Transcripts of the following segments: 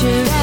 should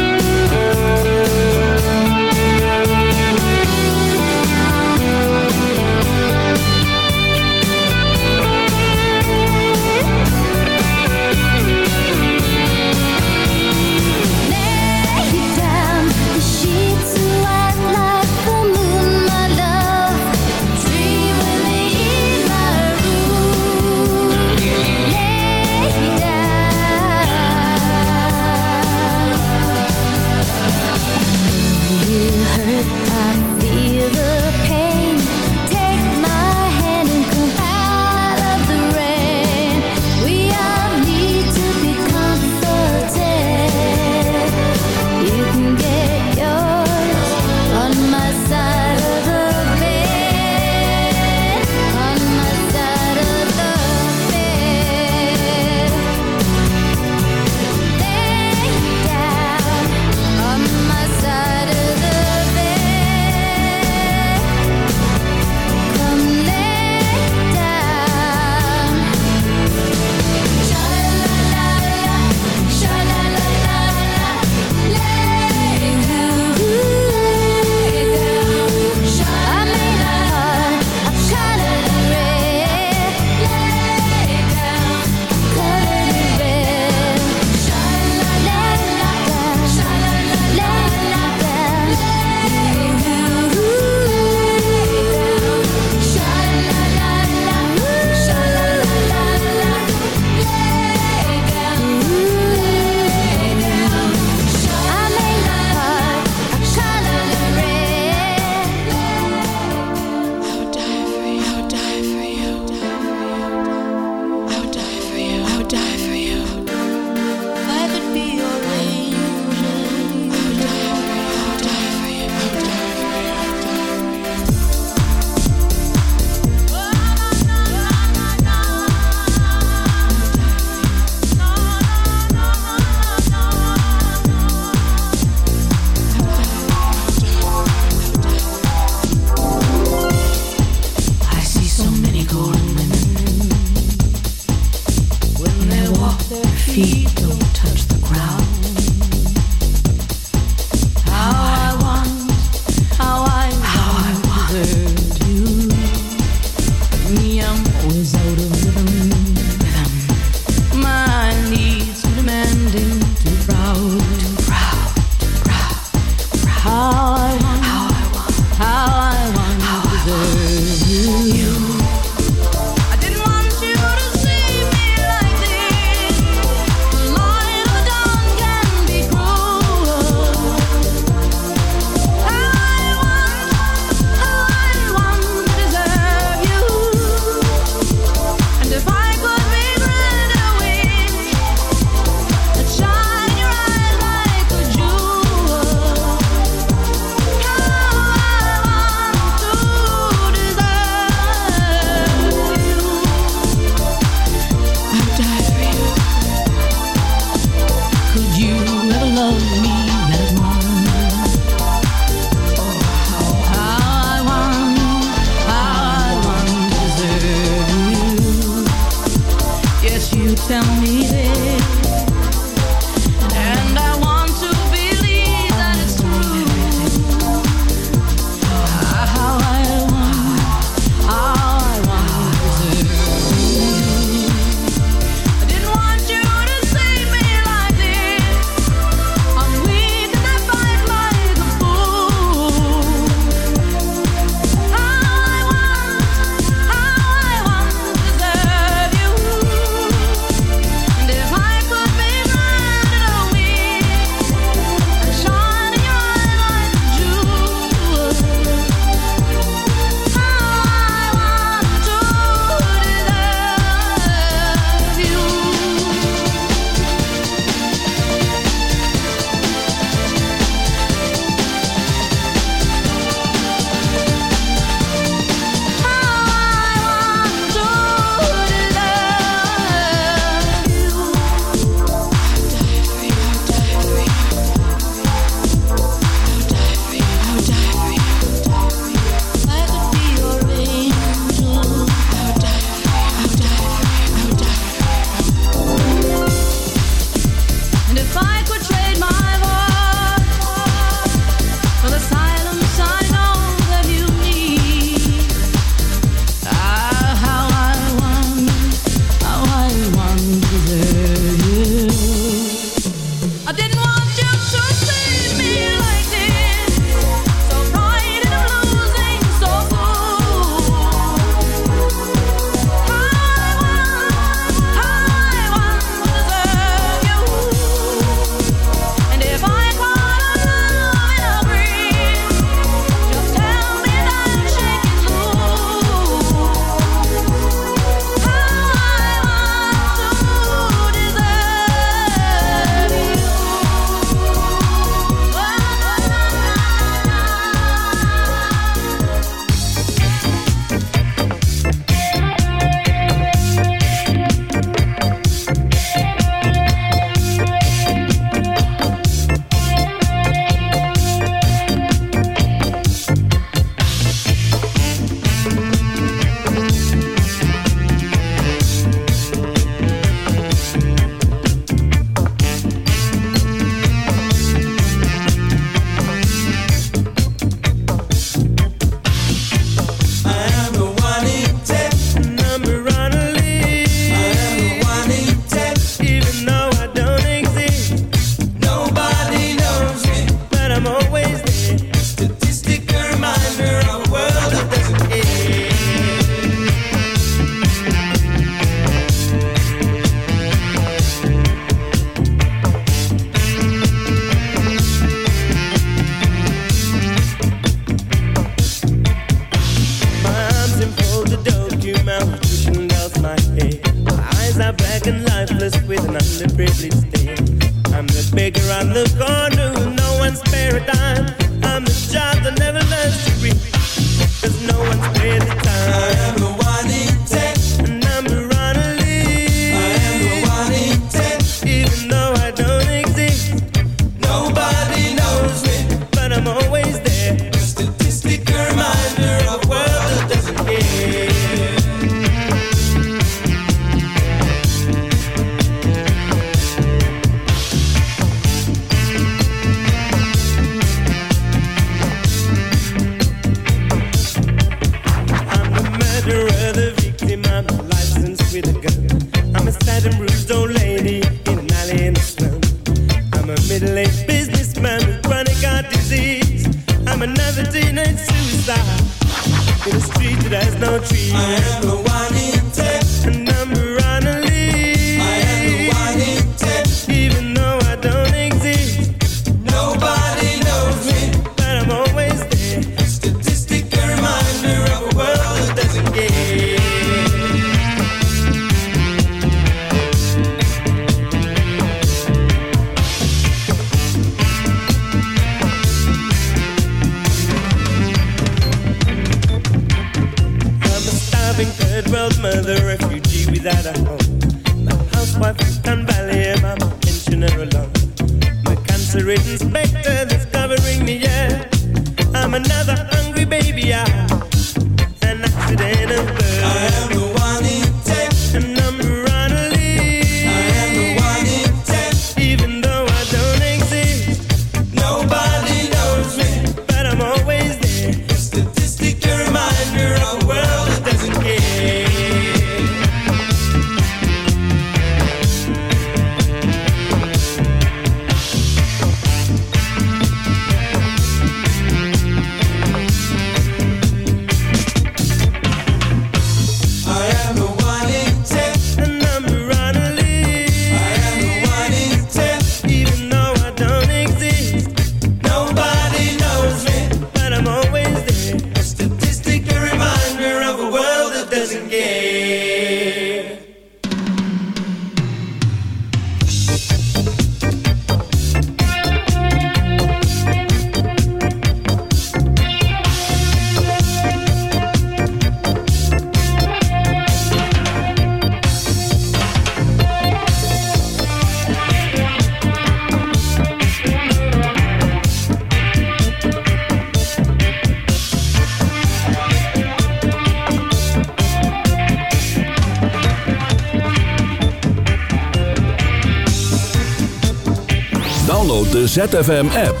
Download de ZFM-app.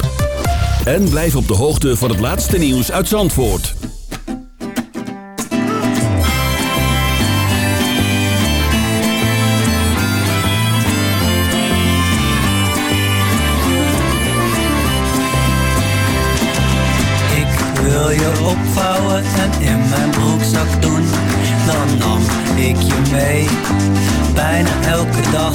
En blijf op de hoogte van het laatste nieuws uit Zandvoort. Ik wil je opvouwen en in mijn broekzak doen. Dan nam ik je mee, bijna elke dag.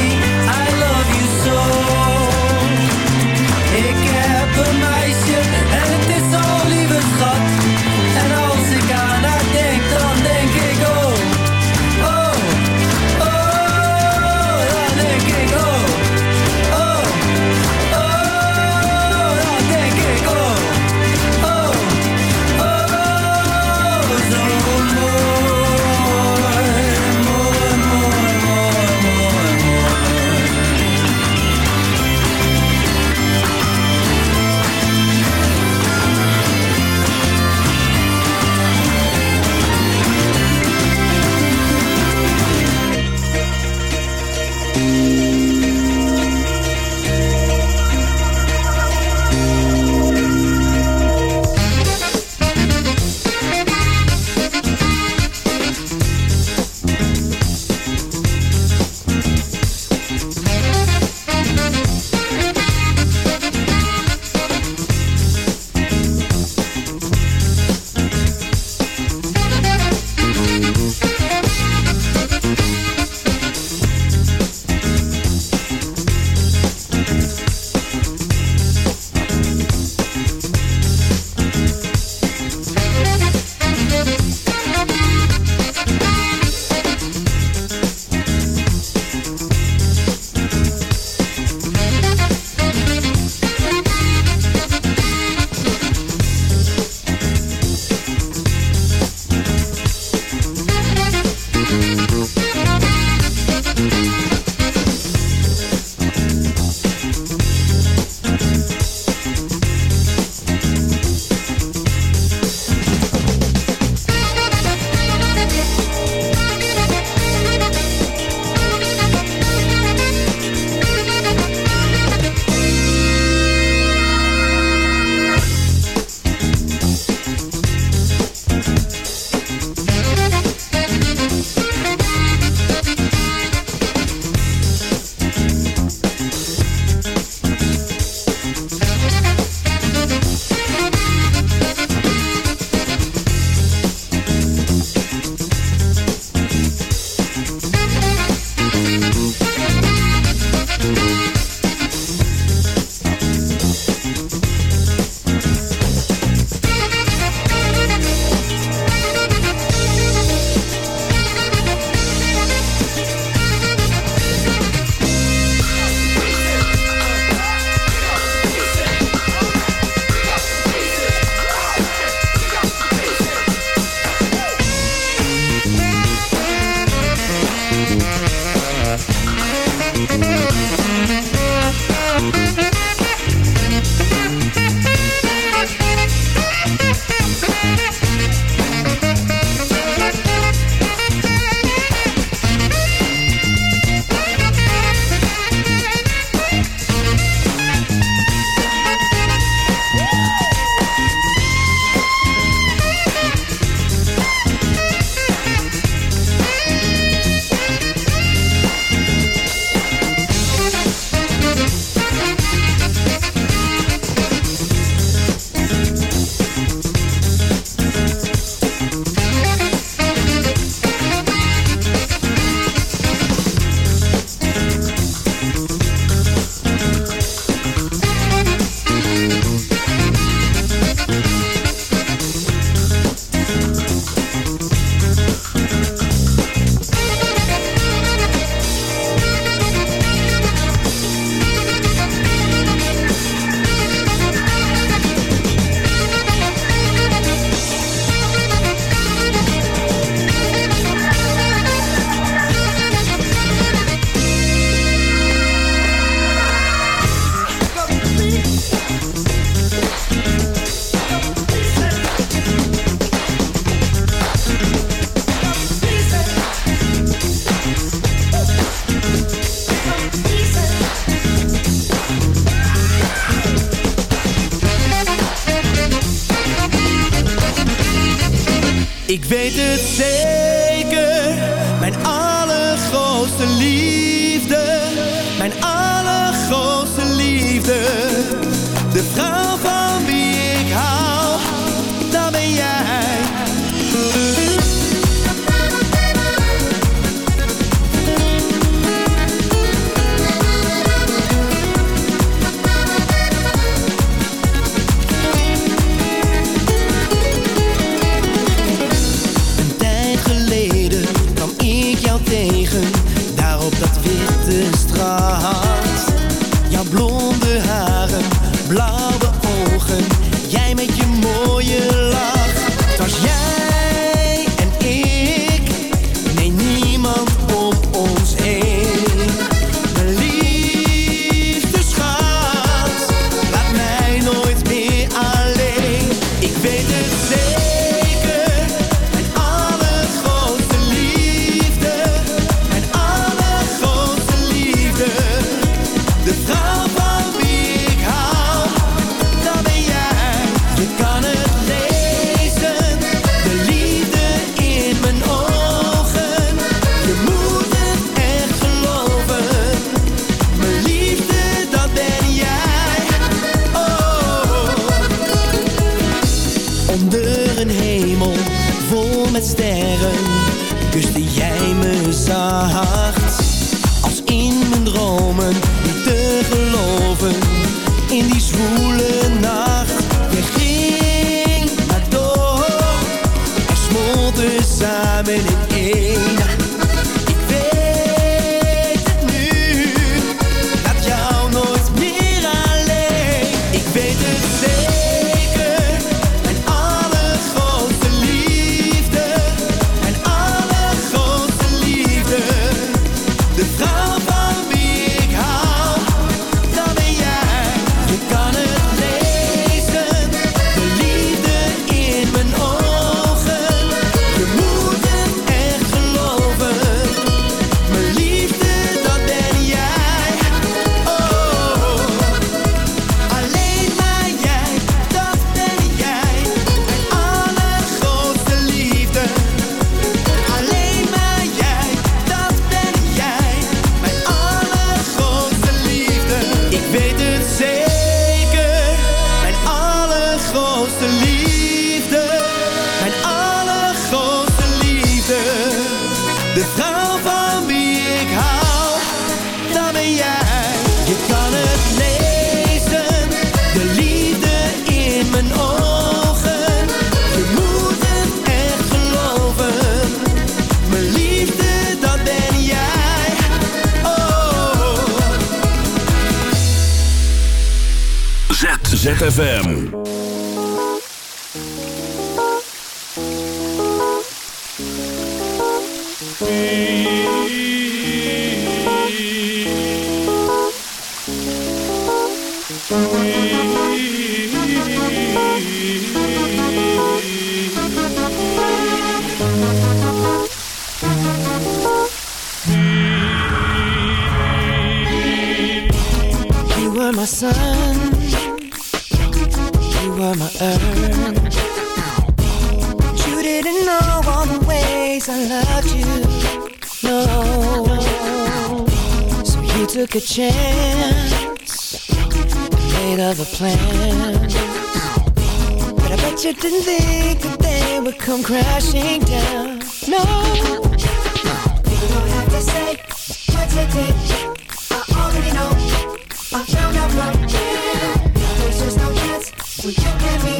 when you me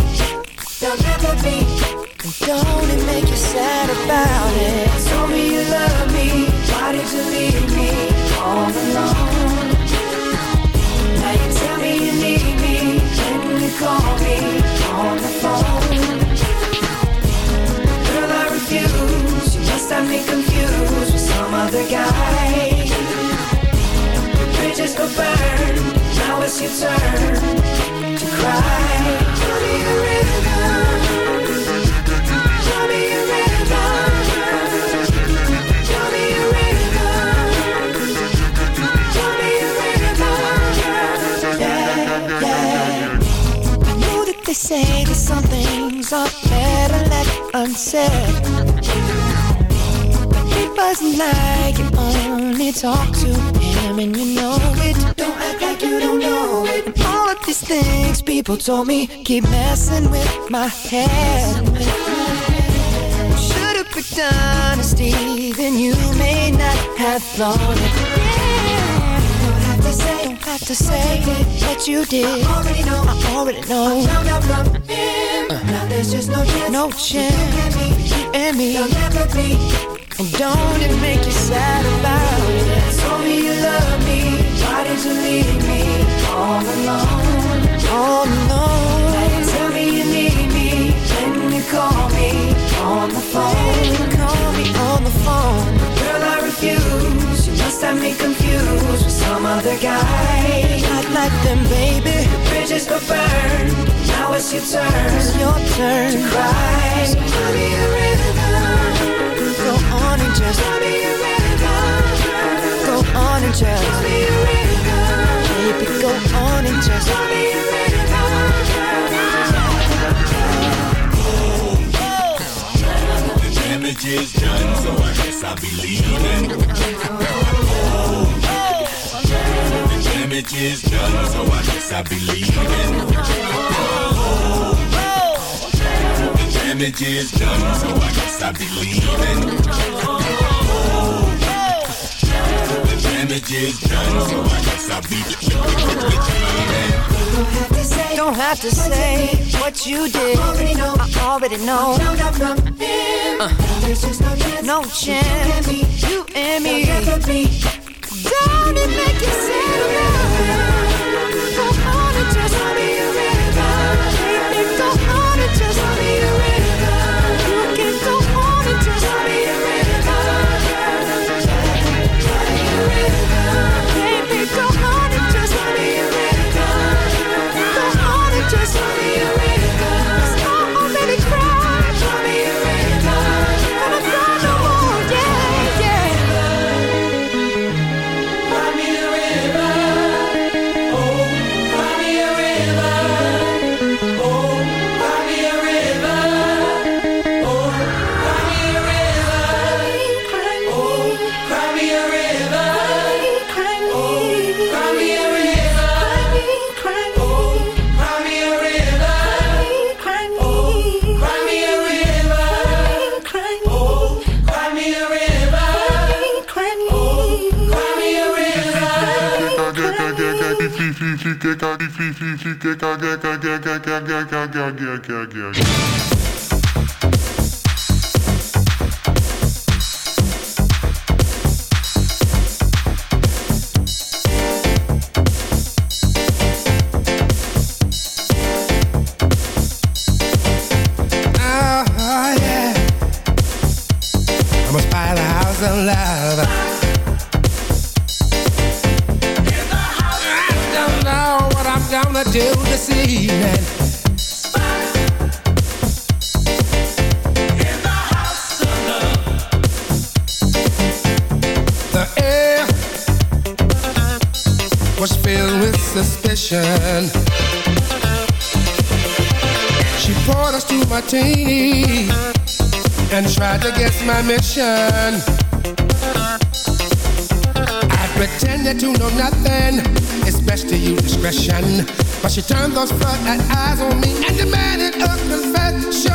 never be And don't make you sad about it Told me you love me Why did you leave me all alone? Now you tell me you need me you call me on the phone Girl, I refuse You must have me confused With some other guy bridges go burn. Now it's your turn to cry. Tell me a. Tell me a. Tell me a. Tell me a. Yeah, yeah. I know that they say that some things are better left unsaid. But He wasn't like you only talk to him and you know it. Don't act like you don't know it. And all of these things people told me keep messing with my head. Should've picked honesty, then you may not have thought it. Yeah. Don't have to say, don't have to say what you did. I already know, I already know. I found out from him. Now there's just no chance, no chance. You and me, there'll never be. And don't it make you sad about it? Told me you love me, why did you leave me all alone? All alone. You tell me you need me, when you call me on the phone. Call me on the phone. Girl, I refuse. You must have me confused with some other guy. Not like them, baby. The bridges go burn. Now it's your turn. It's your turn to cry. So I guess I'll be leaving. The damage is done, so I guess. The damage is done, so I guess leaving. Don't have to say what you did. I already know. I already know. Uh, no chance. You and me. Don't it make you sad? Oh, my tea and tried to guess my mission. I pretended to know nothing. It's best to use discretion. But she turned those front eyes on me and demanded a confession.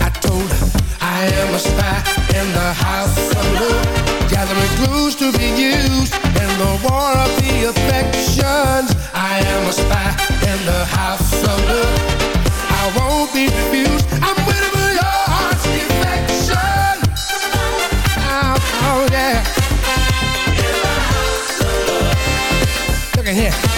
I told her I am a spy in the house of love, gathering clues to be used in the war of the affections. I am a spy in the house of love. I won't be refused. I'm waiting for your heart's defection. Oh, oh yeah. Look at here.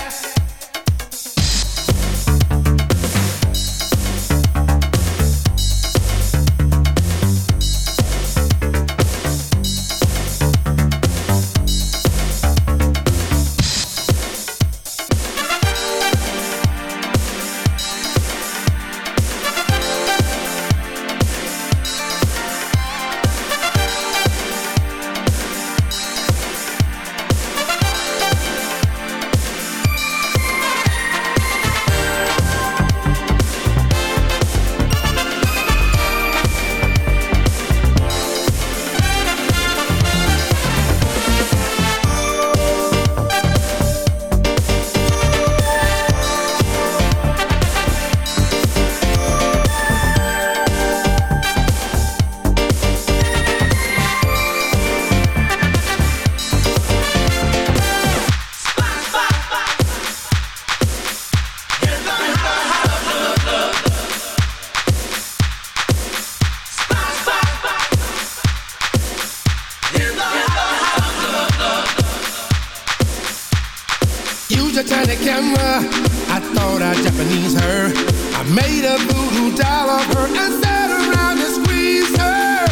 Use a tiny camera. I thought I'd Japanese her. I made a voodoo doll of her and sat around and squeezed her.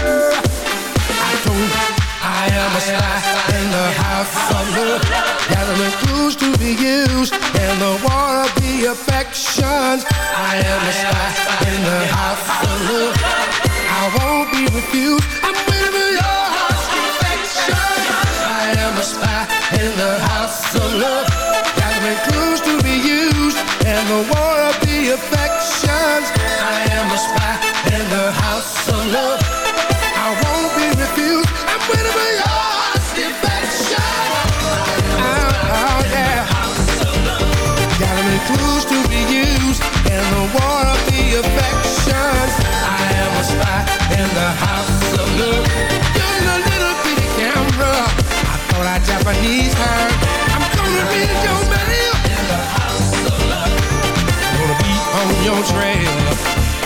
I told her I am a spy in the house of love, gathering clues to be used in the war of the affections. I am a spy in the house of love. I won't be refused. I'm I am a spy in the house of love. Gathering clues to be used in the war of the affections. I am a spy in the house of love. I won't be refused. I'm waiting for your clues to be used in the war of the affections. I am a spy in the house of love. Using a little bitty camera. Thought I Japanese her. I'm gonna be your mail. In the house of love. Gonna be on your trail.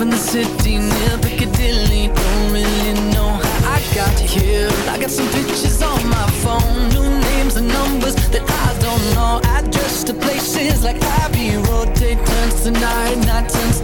from the city near Piccadilly Don't really know. How I got here I got some pictures on my phone New names and numbers that I don't know. Address to places like Abbey Road Day turns to night, night turns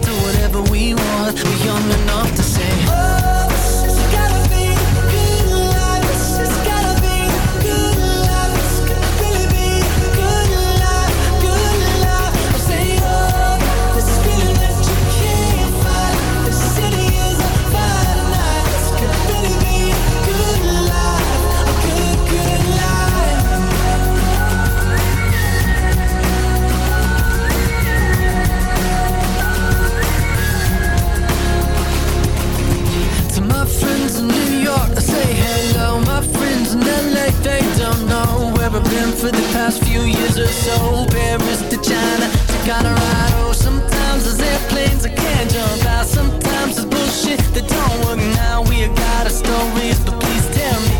for the past few years or so. Paris to China to Colorado. Sometimes there's airplanes I can't jump out. Sometimes there's bullshit that don't work. Now We got our stories, but please tell me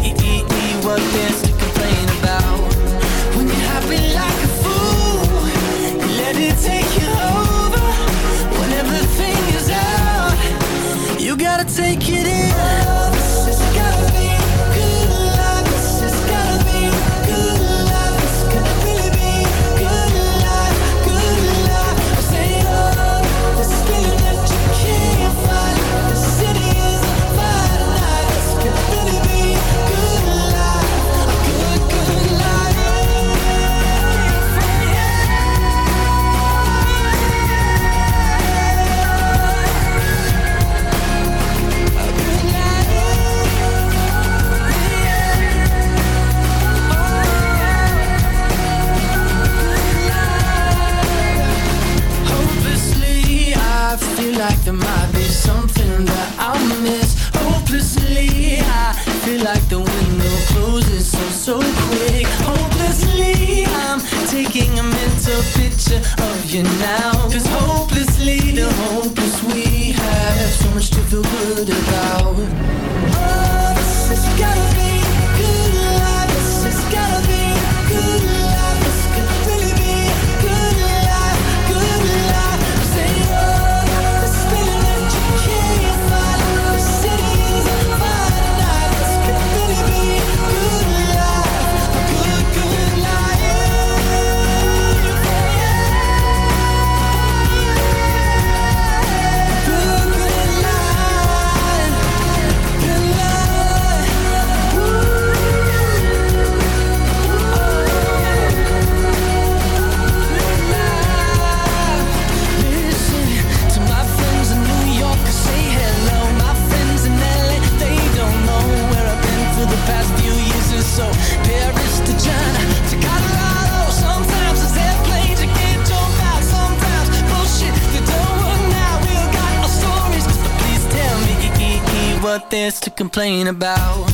complain about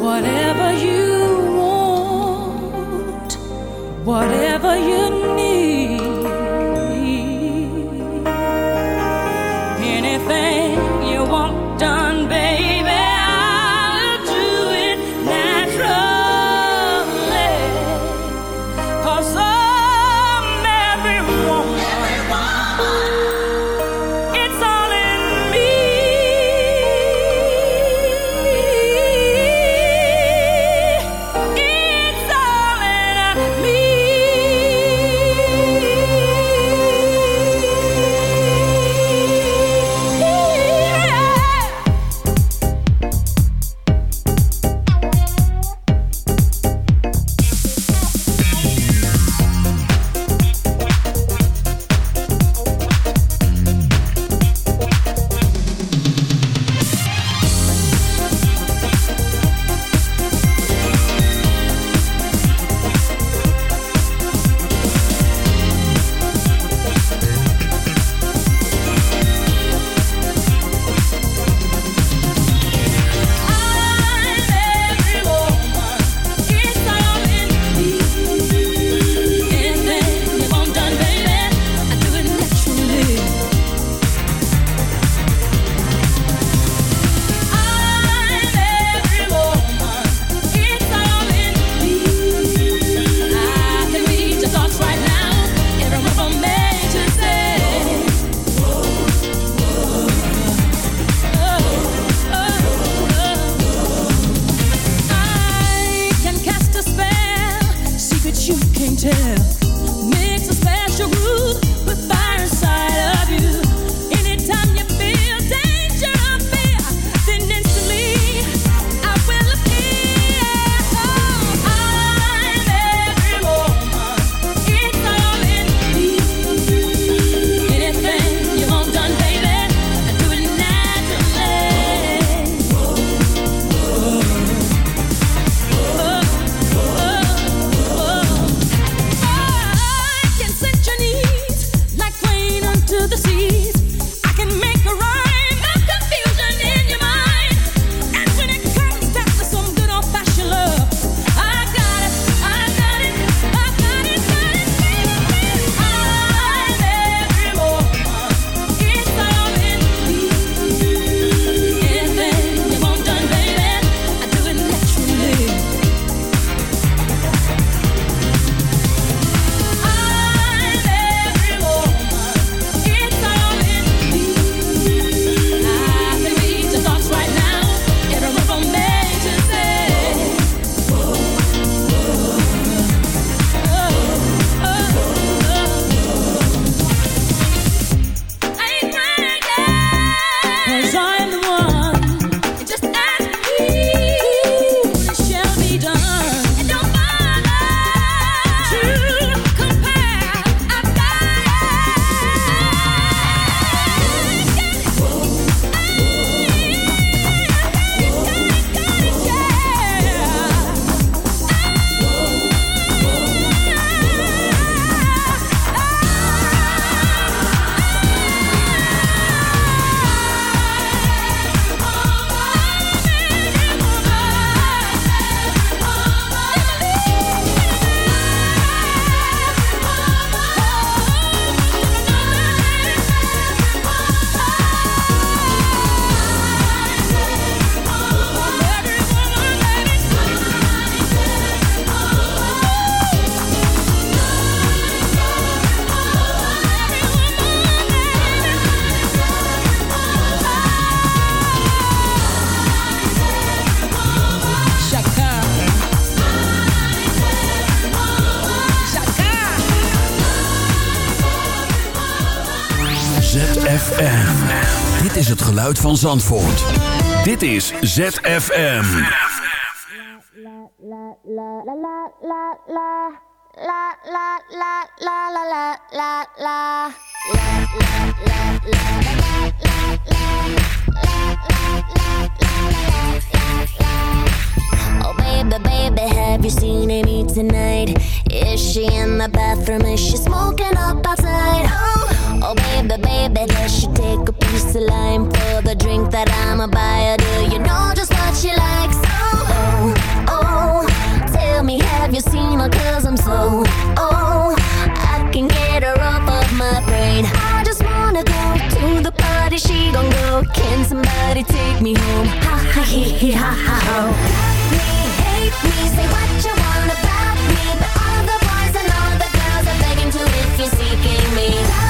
whatever you want. van Zandvoort. Dit is ZFM. Oh baby, baby, have you seen Amy tonight? Is she in the bathroom? Is she smoking up outside? Oh, Oh baby, baby, does you take a piece of lime for the drink that I'ma buy her? Do you know just what she likes? Oh, oh, oh, tell me have you seen her? Cause I'm so, oh, I can get her off of my brain. I just wanna go to the party, she gon' go. Can somebody take me home? Ha ha he he ha ha ho. Love me, hate me, say what you want about me, but all the boys and all the girls are begging to if you're seeking me.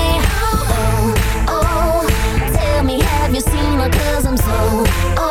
Oh.